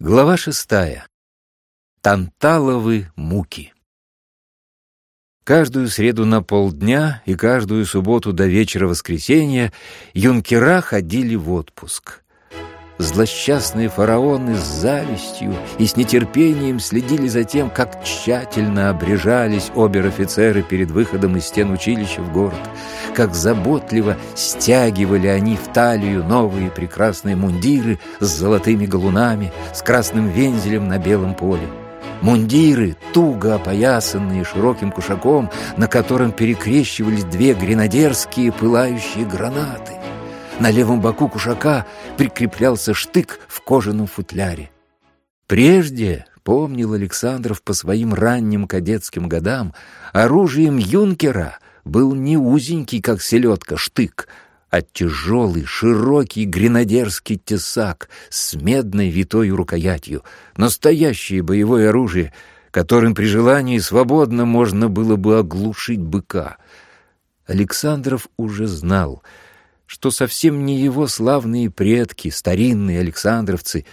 Глава шестая. Танталовы муки. Каждую среду на полдня и каждую субботу до вечера воскресенья юнкера ходили в отпуск. Злосчастные фараоны с завистью и с нетерпением следили за тем, как тщательно обрежались обер-офицеры перед выходом из стен училища в город, как заботливо стягивали они в талию новые прекрасные мундиры с золотыми галунами, с красным вензелем на белом поле. Мундиры, туго опоясанные широким кушаком, на котором перекрещивались две гренадерские пылающие гранаты. На левом боку кушака прикреплялся штык в кожаном футляре. Прежде, помнил Александров по своим ранним кадетским годам, оружием юнкера был не узенький, как селедка, штык, а тяжелый, широкий гренадерский тесак с медной витой рукоятью, настоящее боевое оружие, которым при желании свободно можно было бы оглушить быка. Александров уже знал — что совсем не его славные предки, старинные александровцы,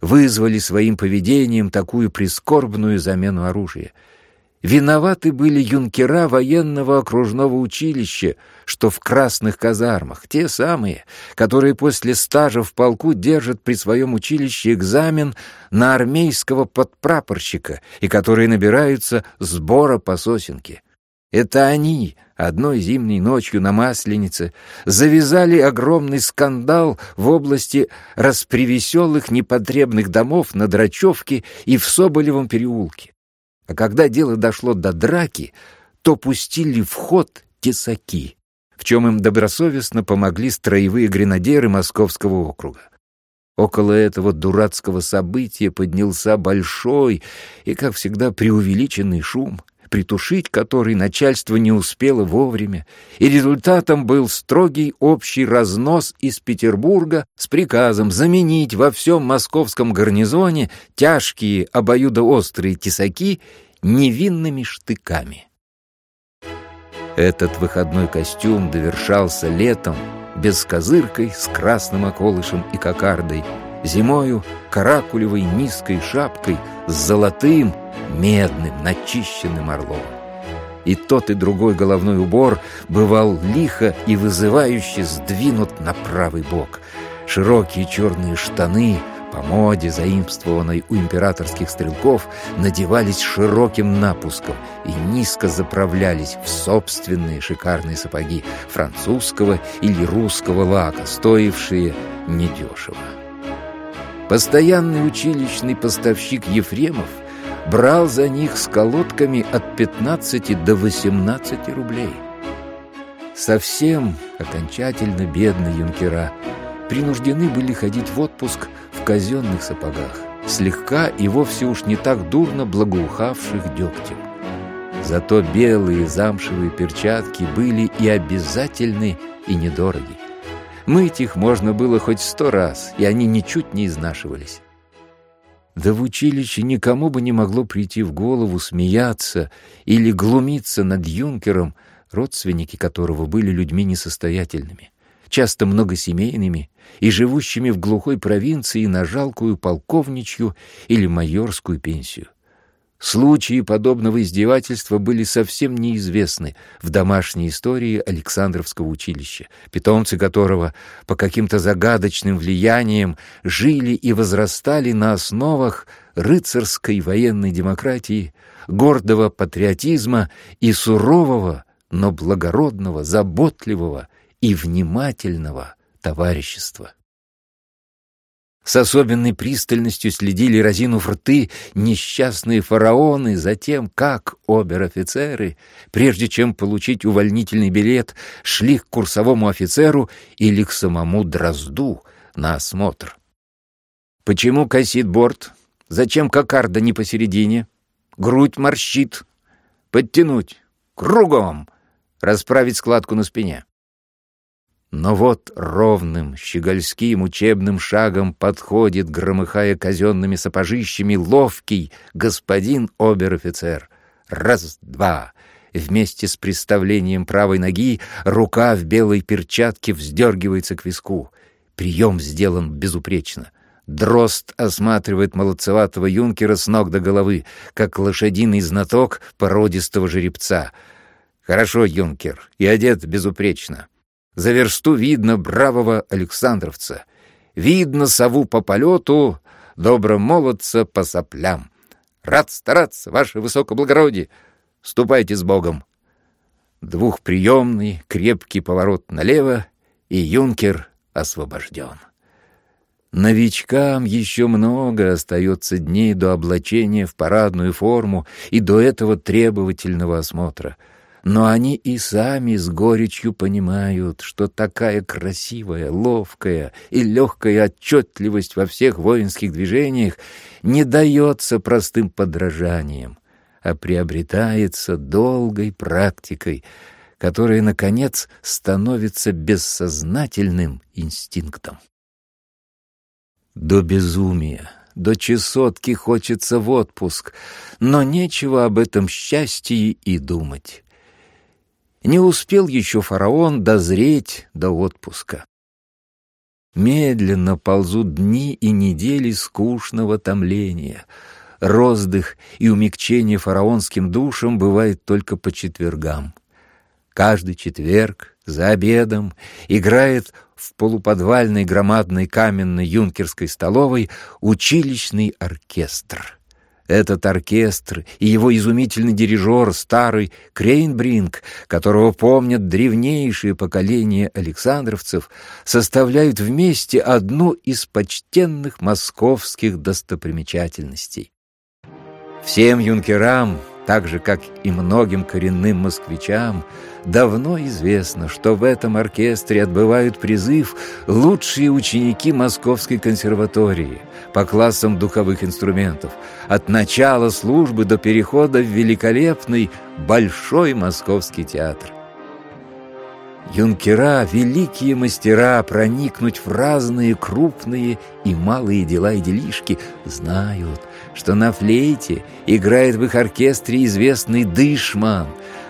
вызвали своим поведением такую прискорбную замену оружия. Виноваты были юнкера военного окружного училища, что в красных казармах, те самые, которые после стажа в полку держат при своем училище экзамен на армейского подпрапорщика и которые набираются сбора по сосенке. Это они одной зимней ночью на Масленице завязали огромный скандал в области распривеселых непотребных домов на Драчевке и в Соболевом переулке. А когда дело дошло до драки, то пустили в ход тесаки, в чем им добросовестно помогли строевые гренадеры Московского округа. Около этого дурацкого события поднялся большой и, как всегда, преувеличенный шум — притушить который начальство не успело вовремя, и результатом был строгий общий разнос из Петербурга с приказом заменить во всем московском гарнизоне тяжкие обоюдоострые тесаки невинными штыками. Этот выходной костюм довершался летом без козыркой с красным околышем и кокардой, зимою каракулевой низкой шапкой с золотым медным, начищенным орлом. И тот, и другой головной убор бывал лихо и вызывающе сдвинут на правый бок. Широкие черные штаны, по моде, заимствованной у императорских стрелков, надевались широким напуском и низко заправлялись в собственные шикарные сапоги французского или русского лака, стоившие недешево. Постоянный училищный поставщик Ефремов — брал за них с колодками от 15 до 18 рублей. Совсем окончательно бедные юнкера принуждены были ходить в отпуск в казенных сапогах, слегка и вовсе уж не так дурно благоухавших дегтем. Зато белые замшевые перчатки были и обязательны, и недороги. Мыть их можно было хоть сто раз, и они ничуть не изнашивались. Да в училище никому бы не могло прийти в голову смеяться или глумиться над юнкером, родственники которого были людьми несостоятельными, часто многосемейными и живущими в глухой провинции на жалкую полковничью или майорскую пенсию. Случаи подобного издевательства были совсем неизвестны в домашней истории Александровского училища, питомцы которого по каким-то загадочным влияниям жили и возрастали на основах рыцарской военной демократии, гордого патриотизма и сурового, но благородного, заботливого и внимательного товарищества. С особенной пристальностью следили, разинув рты, несчастные фараоны за тем, как обер-офицеры, прежде чем получить увольнительный билет, шли к курсовому офицеру или к самому Дрозду на осмотр. Почему косит борт? Зачем кокарда не посередине? Грудь морщит. Подтянуть. Кругом. Расправить складку на спине. Но вот ровным, щегольским учебным шагом подходит, громыхая казенными сапожищами, ловкий господин обер-офицер. Раз-два. Вместе с приставлением правой ноги рука в белой перчатке вздергивается к виску. Прием сделан безупречно. Дрозд осматривает молодцеватого юнкера с ног до головы, как лошадиный знаток породистого жеребца. Хорошо, юнкер, и одет безупречно. За версту видно бравого Александровца. Видно сову по полету, добро молодца по соплям. Рад стараться, ваше высокоблагородие. Ступайте с Богом. Двухприемный, крепкий поворот налево, и юнкер освобожден. Новичкам еще много остается дней до облачения в парадную форму и до этого требовательного осмотра. Но они и сами с горечью понимают, что такая красивая, ловкая и легкая отчетливость во всех воинских движениях не дается простым подражанием, а приобретается долгой практикой, которая, наконец, становится бессознательным инстинктом. До безумия, до чесотки хочется в отпуск, но нечего об этом счастье и думать. Не успел еще фараон дозреть до отпуска. Медленно ползут дни и недели скучного томления. Роздых и умягчение фараонским душам бывает только по четвергам. Каждый четверг за обедом играет в полуподвальной громадной каменной юнкерской столовой училищный оркестр. Этот оркестр и его изумительный дирижер, старый Крейнбринг, которого помнят древнейшие поколения александровцев, составляют вместе одну из почтенных московских достопримечательностей. Всем юнкерам так же, как и многим коренным москвичам, давно известно, что в этом оркестре отбывают призыв лучшие ученики Московской консерватории по классам духовых инструментов, от начала службы до перехода в великолепный Большой Московский театр. Юнкера — великие мастера проникнуть в разные крупные и малые дела и делишки, знают, что на флейте играет в их оркестре известный Дышман,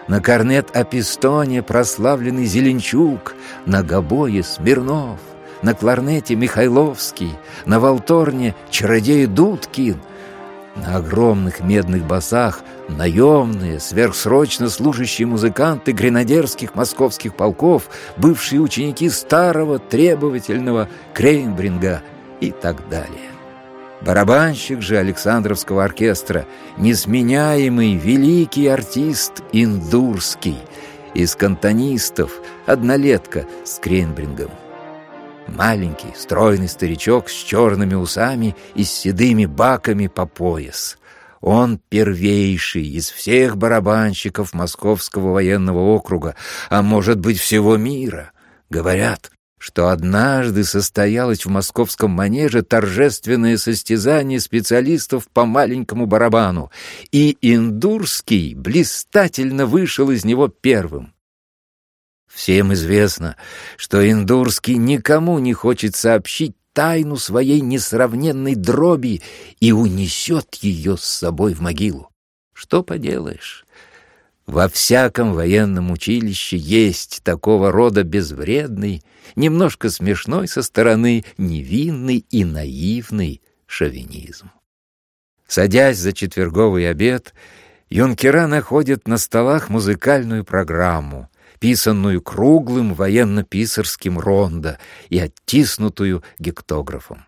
на корнет-апистоне прославленный Зеленчук, на гобое Смирнов, на кларнете Михайловский, на валторне чародей Дудкин, на огромных медных басах наемные, сверхсрочно служащие музыканты гренадерских московских полков, бывшие ученики старого требовательного Крейнбринга и так далее. Барабанщик же Александровского оркестра, несменяемый великий артист Индурский, из кантонистов, однолетка с Крейнбрингом. Маленький, стройный старичок с черными усами и с седыми баками по пояс. Он первейший из всех барабанщиков Московского военного округа, а может быть всего мира. Говорят, что однажды состоялось в московском манеже торжественное состязание специалистов по маленькому барабану, и Индурский блистательно вышел из него первым. Всем известно, что Индурский никому не хочет сообщить тайну своей несравненной дроби и унесет ее с собой в могилу. Что поделаешь? Во всяком военном училище есть такого рода безвредный, немножко смешной со стороны, невинный и наивный шовинизм. Садясь за четверговый обед, юнкера находят на столах музыкальную программу, писанную круглым военно-писарским рондо и оттиснутую гектографом.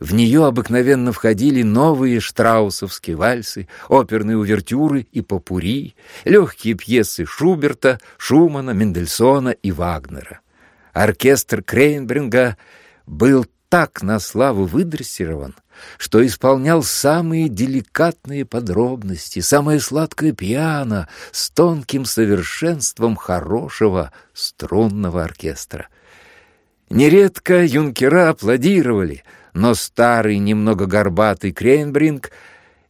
В нее обыкновенно входили новые штраусовские вальсы, оперные увертюры и попури, легкие пьесы Шуберта, Шумана, Мендельсона и Вагнера. Оркестр Крейнбринга был так на славу выдрессирован, что исполнял самые деликатные подробности, самое сладкое пиано с тонким совершенством хорошего струнного оркестра. Нередко юнкера аплодировали, но старый, немного горбатый Крейнбринг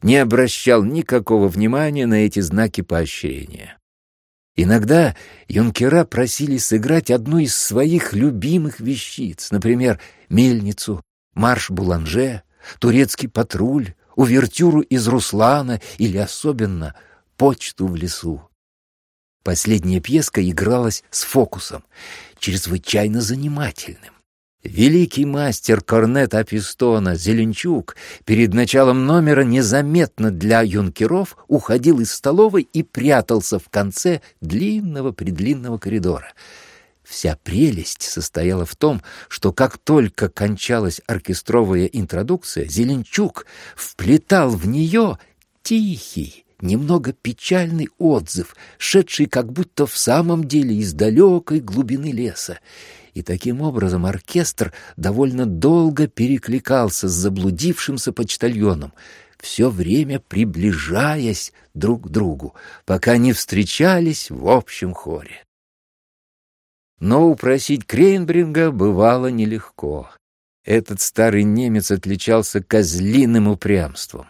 не обращал никакого внимания на эти знаки поощрения. Иногда юнкера просили сыграть одну из своих любимых вещиц, например, мельницу, марш Буланже, турецкий патруль, увертюру из Руслана или особенно почту в лесу. Последняя пьеска игралась с фокусом, чрезвычайно занимательным. Великий мастер корнета Апистона Зеленчук перед началом номера незаметно для юнкеров уходил из столовой и прятался в конце длинного-предлинного коридора. Вся прелесть состояла в том, что как только кончалась оркестровая интродукция, Зеленчук вплетал в нее тихий, немного печальный отзыв, шедший как будто в самом деле из далекой глубины леса и таким образом оркестр довольно долго перекликался с заблудившимся почтальоном, все время приближаясь друг к другу, пока не встречались в общем хоре. Но упросить Крейнбринга бывало нелегко. Этот старый немец отличался козлиным упрямством.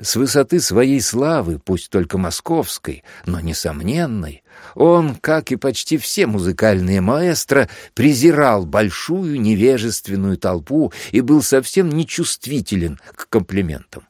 С высоты своей славы, пусть только московской, но несомненной, он, как и почти все музыкальные маэстро, презирал большую невежественную толпу и был совсем нечувствителен к комплиментам.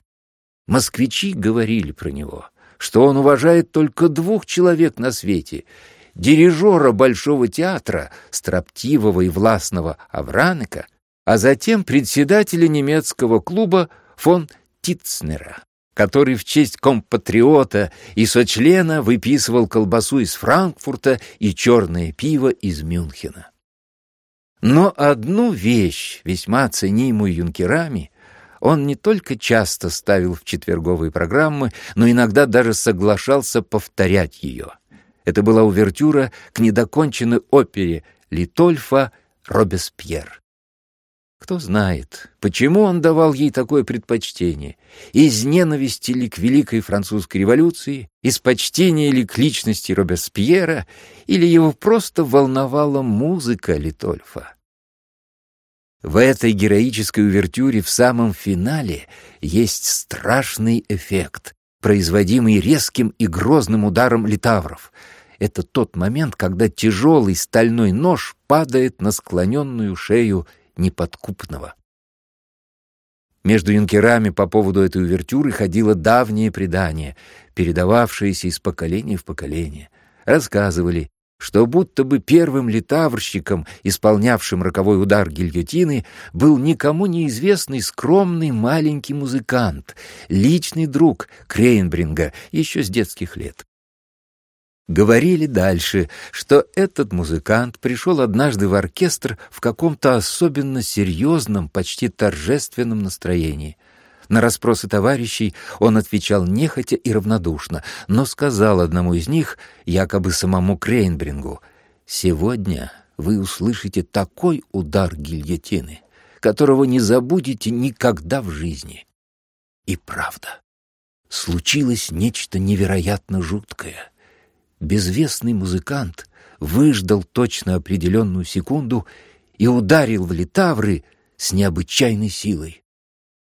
Москвичи говорили про него, что он уважает только двух человек на свете — дирижера Большого театра, строптивого и властного Авранека, а затем председателя немецкого клуба фон Титцнера который в честь компатриота и сочлена выписывал колбасу из Франкфурта и черное пиво из Мюнхена. Но одну вещь, весьма ценимую юнкерами, он не только часто ставил в четверговые программы, но иногда даже соглашался повторять ее. Это была увертюра к недоконченной опере Литольфа «Робеспьер». Кто знает, почему он давал ей такое предпочтение? Из ненависти ли к Великой Французской революции, из почтения ли к личности Робеспьера, или его просто волновала музыка Литольфа? В этой героической увертюре в самом финале есть страшный эффект, производимый резким и грозным ударом литавров. Это тот момент, когда тяжелый стальной нож падает на склоненную шею неподкупного. Между юнкерами по поводу этой увертюры ходило давнее предание, передававшееся из поколения в поколение. Рассказывали, что будто бы первым литаврщиком, исполнявшим роковой удар гильотины, был никому неизвестный скромный маленький музыкант, личный друг Крейнбринга еще с детских лет. Говорили дальше, что этот музыкант пришел однажды в оркестр в каком-то особенно серьезном, почти торжественном настроении. На расспросы товарищей он отвечал нехотя и равнодушно, но сказал одному из них, якобы самому Крейнбрингу, «Сегодня вы услышите такой удар гильотины, которого не забудете никогда в жизни». И правда, случилось нечто невероятно жуткое — безвестный музыкант выждал точно определенную секунду и ударил в литавры с необычайной силой.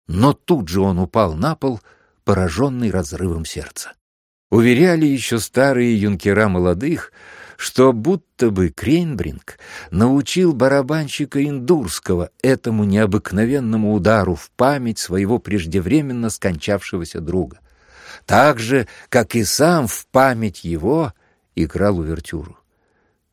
Но тут же он упал на пол, пораженный разрывом сердца. Уверяли еще старые юнкера молодых, что будто бы Крейнбринг научил барабанщика Индурского этому необыкновенному удару в память своего преждевременно скончавшегося друга. Так же, как и сам в память его — играл увертюру.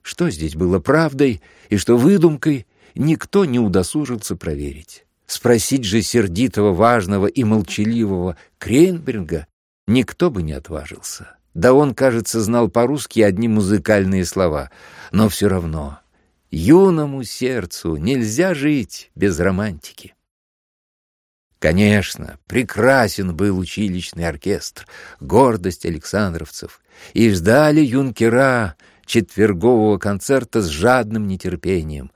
Что здесь было правдой и что выдумкой, никто не удосужился проверить. Спросить же сердитого, важного и молчаливого Крейнберга никто бы не отважился. Да он, кажется, знал по-русски одни музыкальные слова, но все равно юному сердцу нельзя жить без романтики. Конечно, прекрасен был училищный оркестр, гордость александровцев, и ждали юнкера четвергового концерта с жадным нетерпением.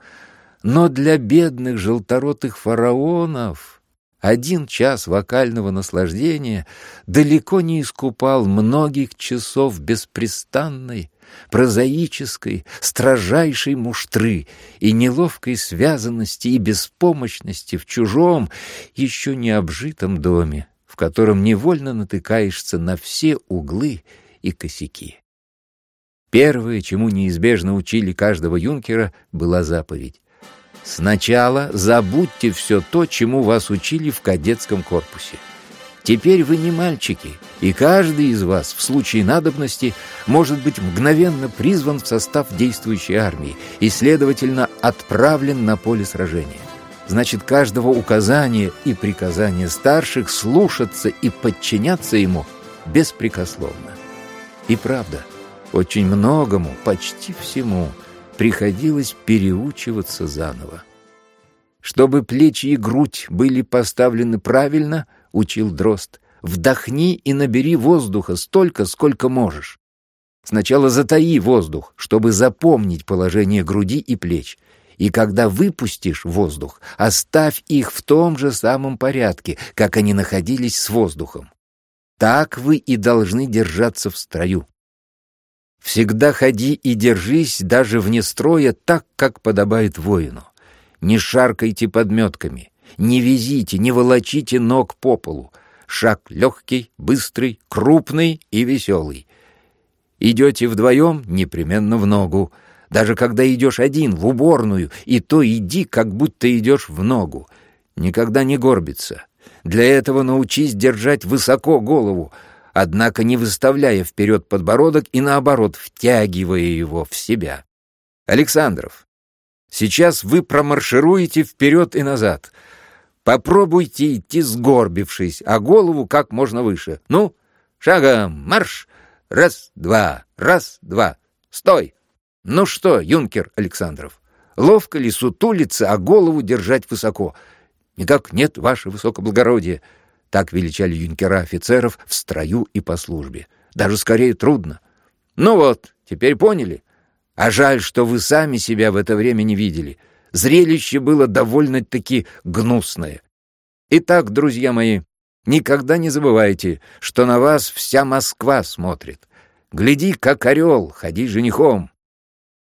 Но для бедных желторотых фараонов один час вокального наслаждения далеко не искупал многих часов беспрестанной, прозаической, строжайшей муштры и неловкой связанности и беспомощности в чужом, еще не обжитом доме, в котором невольно натыкаешься на все углы и косяки. Первое, чему неизбежно учили каждого юнкера, была заповедь. Сначала забудьте все то, чему вас учили в кадетском корпусе. Теперь вы не мальчики, и каждый из вас в случае надобности может быть мгновенно призван в состав действующей армии и, следовательно, отправлен на поле сражения. Значит, каждого указания и приказания старших слушаться и подчиняться ему беспрекословно. И правда, очень многому, почти всему, приходилось переучиваться заново. Чтобы плечи и грудь были поставлены правильно – учил Дрозд, вдохни и набери воздуха столько, сколько можешь. Сначала затаи воздух, чтобы запомнить положение груди и плеч, и когда выпустишь воздух, оставь их в том же самом порядке, как они находились с воздухом. Так вы и должны держаться в строю. Всегда ходи и держись даже вне строя так, как подобает воину. Не шаркайте подметками, не везите, не волочите ног по полу. Шаг легкий, быстрый, крупный и веселый. Идете вдвоем — непременно в ногу. Даже когда идешь один, в уборную, и то иди, как будто идешь в ногу. Никогда не горбиться. Для этого научись держать высоко голову, однако не выставляя вперед подбородок и, наоборот, втягивая его в себя. Александров, сейчас вы промаршируете вперед и назад — Попробуйте идти сгорбившись, а голову как можно выше. Ну, шагом марш! Раз, два, раз, два. Стой! Ну что, юнкер Александров, ловко ли сутулиться, а голову держать высоко? Никак нет, ваше высокоблагородие. Так величали юнкера офицеров в строю и по службе. Даже скорее трудно. Ну вот, теперь поняли? А жаль, что вы сами себя в это время не видели. Зрелище было довольно-таки гнусное. Итак, друзья мои, никогда не забывайте, что на вас вся Москва смотрит. Гляди, как орел, ходи женихом.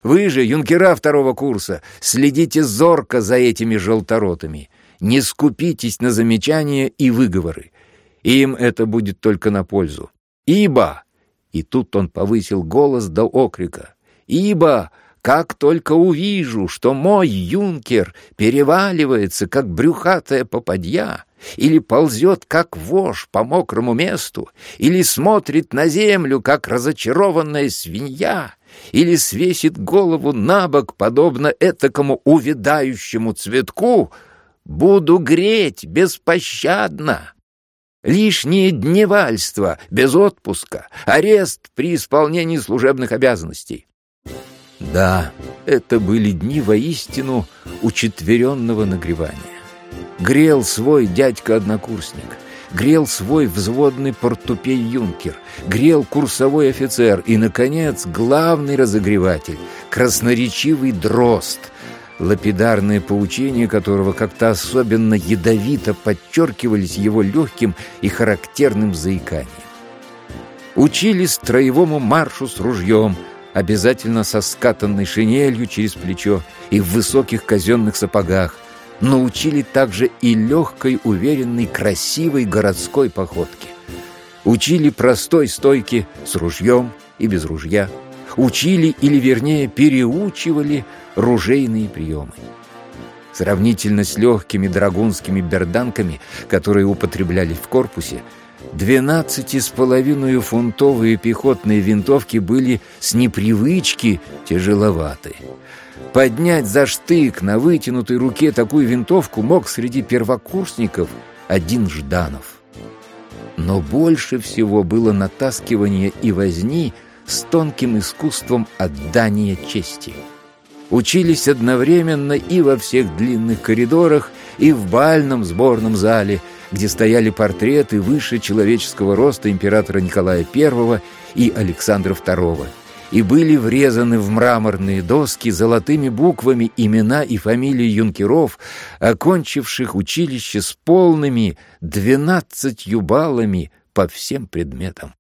Вы же, юнкера второго курса, следите зорко за этими желторотами. Не скупитесь на замечания и выговоры. Им это будет только на пользу. Ибо, и тут он повысил голос до окрика, ибо как только увижу, что мой юнкер переваливается, как брюхатая попадья, или ползет, как вож по мокрому месту, или смотрит на землю, как разочарованная свинья, или свесит голову на бок, подобно этакому увядающему цветку, буду греть беспощадно. Лишнее дневальство, без отпуска, арест при исполнении служебных обязанностей. Да, это были дни воистину учетверенного нагревания. Грел свой дядька-однокурсник, грел свой взводный портупей-юнкер, грел курсовой офицер и, наконец, главный разогреватель, красноречивый дрозд, лапидарные поучения которого как-то особенно ядовито подчеркивались его легким и характерным заиканием. Учили строевому маршу с ружьем — обязательно со скатанной шинелью через плечо и в высоких казенных сапогах, научили также и легкой, уверенной, красивой городской походке. Учили простой стойке с ружьем и без ружья. Учили, или вернее переучивали, ружейные приемы. Сравнительно с легкими драгунскими берданками, которые употребляли в корпусе, Двенадцати с половиной фунтовые пехотные винтовки были с непривычки тяжеловаты. Поднять за штык на вытянутой руке такую винтовку мог среди первокурсников один Жданов. Но больше всего было натаскивание и возни с тонким искусством отдания чести. Учились одновременно и во всех длинных коридорах, и в бальном сборном зале – где стояли портреты выше человеческого роста императора Николая I и Александра II, и были врезаны в мраморные доски золотыми буквами имена и фамилии юнкеров, окончивших училище с полными двенадцатью баллами по всем предметам.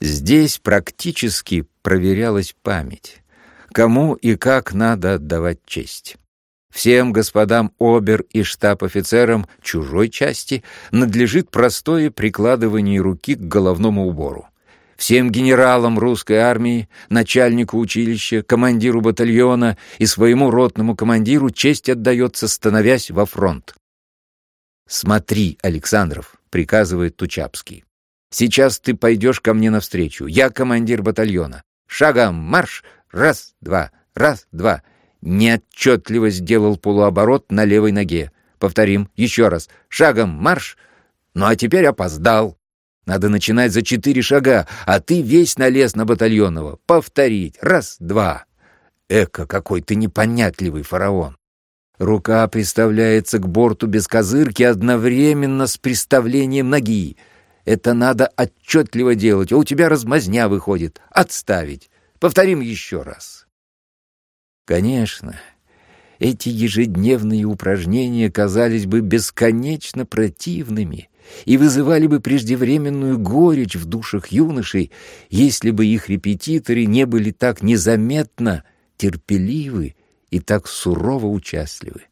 Здесь практически проверялась память, кому и как надо отдавать честь. Всем господам обер и штаб-офицерам чужой части надлежит простое прикладывание руки к головному убору. Всем генералам русской армии, начальнику училища, командиру батальона и своему ротному командиру честь отдается, становясь во фронт. Смотри, Александров, приказывает Тучапский. «Сейчас ты пойдешь ко мне навстречу. Я командир батальона. Шагом марш! Раз, два, раз, два!» Неотчетливо сделал полуоборот на левой ноге. Повторим еще раз. Шагом марш! Ну а теперь опоздал. Надо начинать за четыре шага, а ты весь налез на батальонного. Повторить. Раз, два. Эка, какой ты непонятливый фараон. Рука приставляется к борту без козырки одновременно с приставлением ноги. Это надо отчетливо делать, а у тебя размазня выходит. Отставить. Повторим еще раз. Конечно, эти ежедневные упражнения казались бы бесконечно противными и вызывали бы преждевременную горечь в душах юношей, если бы их репетиторы не были так незаметно терпеливы и так сурово участливы.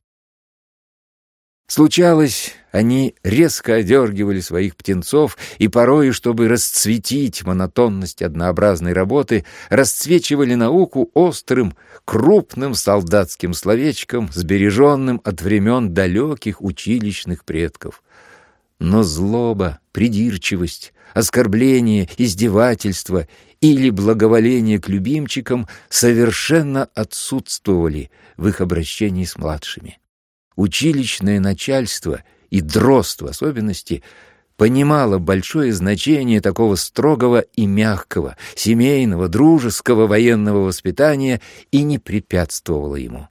Случалось, они резко одергивали своих птенцов и порою, чтобы расцветить монотонность однообразной работы, расцвечивали науку острым, крупным солдатским словечком, сбереженным от времен далеких училищных предков. Но злоба, придирчивость, оскорбление, издевательство или благоволение к любимчикам совершенно отсутствовали в их обращении с младшими. Училищное начальство и дрозд в особенности понимало большое значение такого строгого и мягкого, семейного, дружеского военного воспитания и не препятствовало ему.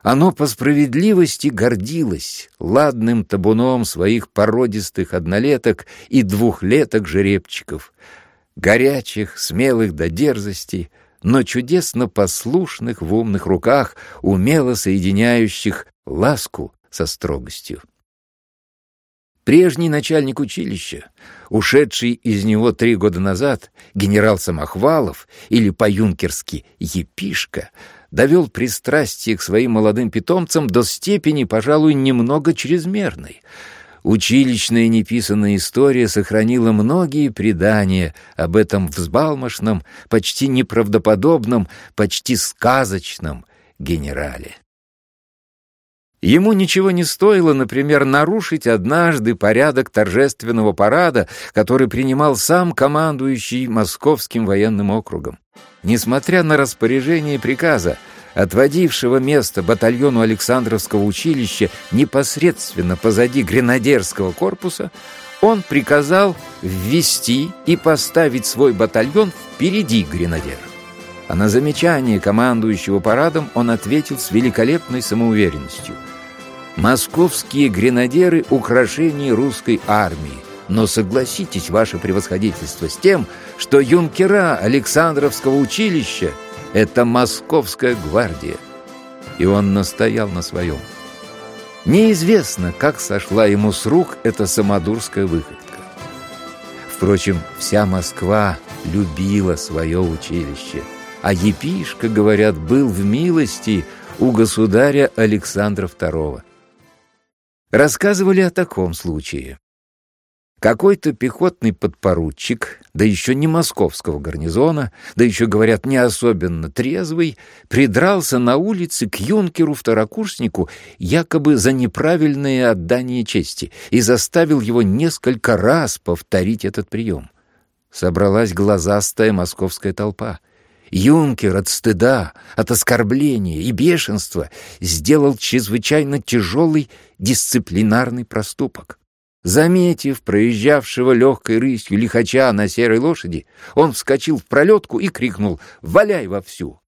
Оно по справедливости гордилось ладным табуном своих породистых однолеток и двухлеток-жеребчиков, горячих, смелых до дерзости, но чудесно послушных в умных руках, умело соединяющих ласку со строгостью. Прежний начальник училища, ушедший из него три года назад, генерал Самохвалов или по-юнкерски Епишка, довел пристрастие к своим молодым питомцам до степени, пожалуй, немного чрезмерной. Училищная неписанная история сохранила многие предания об этом взбалмошном, почти неправдоподобном, почти сказочном генерале. Ему ничего не стоило, например, нарушить однажды порядок торжественного парада, который принимал сам командующий Московским военным округом. Несмотря на распоряжение приказа, отводившего место батальону Александровского училища непосредственно позади гренадерского корпуса, он приказал ввести и поставить свой батальон впереди гренадера. А на замечание командующего парадом он ответил с великолепной самоуверенностью – Московские гренадеры — украшение русской армии. Но согласитесь, ваше превосходительство, с тем, что юнкера Александровского училища — это московская гвардия. И он настоял на своем. Неизвестно, как сошла ему с рук эта самодурская выходка. Впрочем, вся Москва любила свое училище, а епишка, говорят, был в милости у государя Александра II. Рассказывали о таком случае. Какой-то пехотный подпоручик, да еще не московского гарнизона, да еще, говорят, не особенно трезвый, придрался на улице к юнкеру-второкурснику якобы за неправильное отдание чести и заставил его несколько раз повторить этот прием. Собралась глазастая московская толпа. Юнкер от стыда, от оскорбления и бешенства сделал чрезвычайно тяжелый дисциплинарный проступок. Заметив проезжавшего легкой рысью лихача на серой лошади, он вскочил в пролетку и крикнул «Валяй вовсю!».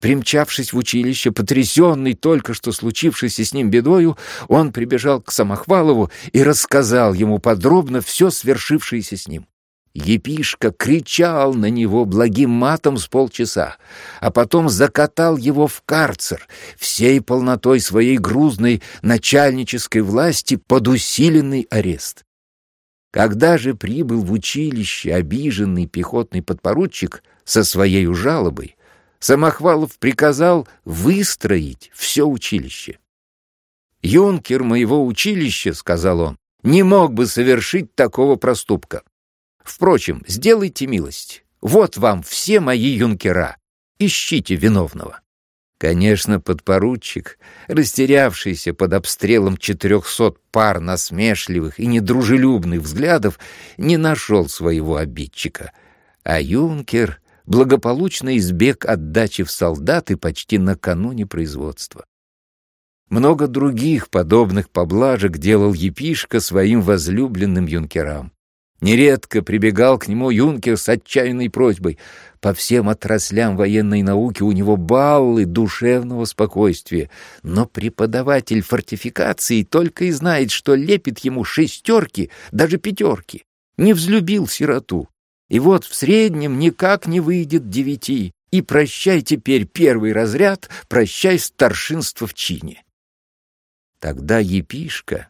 Примчавшись в училище, потрясенный только что случившейся с ним бедою, он прибежал к Самохвалову и рассказал ему подробно все свершившееся с ним. Епишка кричал на него благим матом с полчаса, а потом закатал его в карцер, всей полнотой своей грузной начальнической власти под усиленный арест. Когда же прибыл в училище обиженный пехотный подпоручик со своей жалобой, Самохвалов приказал выстроить все училище. «Юнкер моего училища, — сказал он, — не мог бы совершить такого проступка. Впрочем, сделайте милость. Вот вам все мои юнкера. Ищите виновного. Конечно, подпоручик, растерявшийся под обстрелом четырехсот пар насмешливых и недружелюбных взглядов, не нашел своего обидчика, а юнкер благополучно избег отдачи в солдаты почти накануне производства. Много других подобных поблажек делал епишка своим возлюбленным юнкерам. Нередко прибегал к нему юнкер с отчаянной просьбой. По всем отраслям военной науки у него баллы душевного спокойствия. Но преподаватель фортификации только и знает, что лепит ему шестерки, даже пятерки. Не взлюбил сироту. И вот в среднем никак не выйдет девяти. И прощай теперь первый разряд, прощай старшинство в чине. Тогда епишка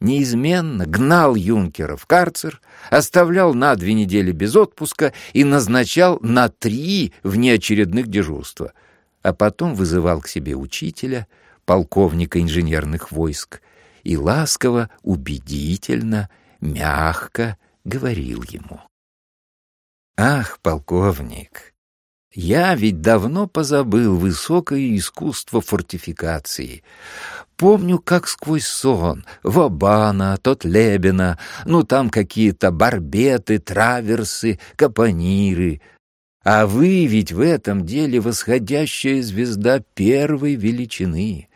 неизменно гнал юнкера в карцер, оставлял на две недели без отпуска и назначал на три внеочередных дежурства, а потом вызывал к себе учителя, полковника инженерных войск, и ласково, убедительно, мягко говорил ему. «Ах, полковник, я ведь давно позабыл высокое искусство фортификации. Помню, как сквозь сон, Вабана, Тотлебина, ну там какие-то барбеты, траверсы, капониры. А вы ведь в этом деле восходящая звезда первой величины.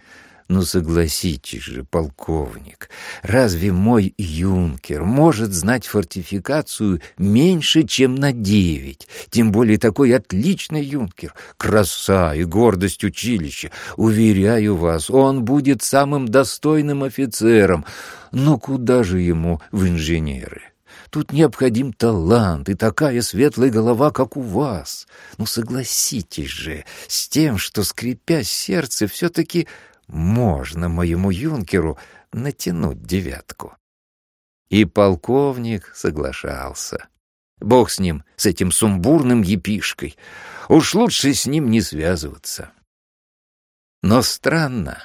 Ну, согласитесь же, полковник, разве мой юнкер может знать фортификацию меньше, чем на девять? Тем более такой отличный юнкер, краса и гордость училища. Уверяю вас, он будет самым достойным офицером. Но куда же ему в инженеры? Тут необходим талант и такая светлая голова, как у вас. Ну, согласитесь же с тем, что, скрипя сердце, все-таки можно моему юнкеру натянуть девятку. И полковник соглашался. Бог с ним, с этим сумбурным епишкой. Уж лучше с ним не связываться. Но странно.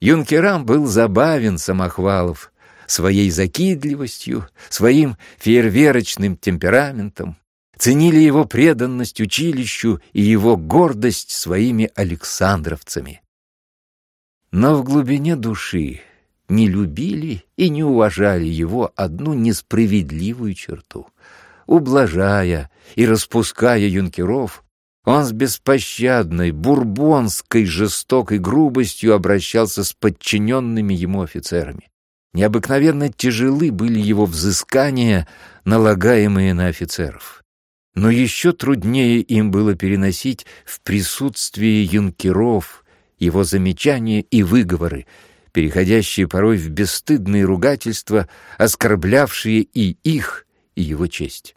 Юнкерам был забавен Самохвалов своей закидливостью, своим фейерверочным темпераментом, ценили его преданность училищу и его гордость своими александровцами но в глубине души не любили и не уважали его одну несправедливую черту. Ублажая и распуская юнкеров, он с беспощадной, бурбонской жестокой грубостью обращался с подчиненными ему офицерами. Необыкновенно тяжелы были его взыскания, налагаемые на офицеров. Но еще труднее им было переносить в присутствии юнкеров его замечания и выговоры, переходящие порой в бесстыдные ругательства, оскорблявшие и их, и его честь.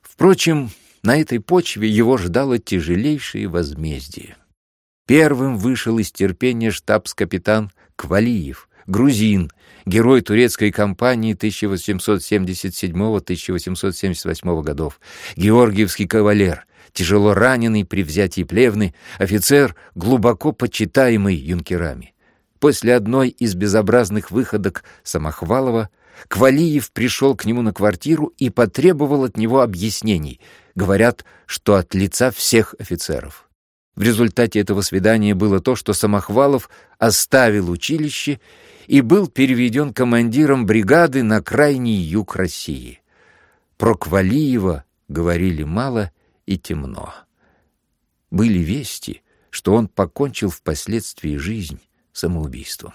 Впрочем, на этой почве его ждало тяжелейшее возмездие. Первым вышел из терпения штабс-капитан Квалиев, грузин, герой турецкой кампании 1877-1878 годов, георгиевский кавалер, тяжело раненый при взятии Плевны, офицер, глубоко почитаемый юнкерами. После одной из безобразных выходок Самохвалова Квалиев пришел к нему на квартиру и потребовал от него объяснений. Говорят, что от лица всех офицеров. В результате этого свидания было то, что Самохвалов оставил училище и был переведен командиром бригады на крайний юг России. Про Квалиева говорили мало и темно. Были вести, что он покончил впоследствии жизнь самоубийством.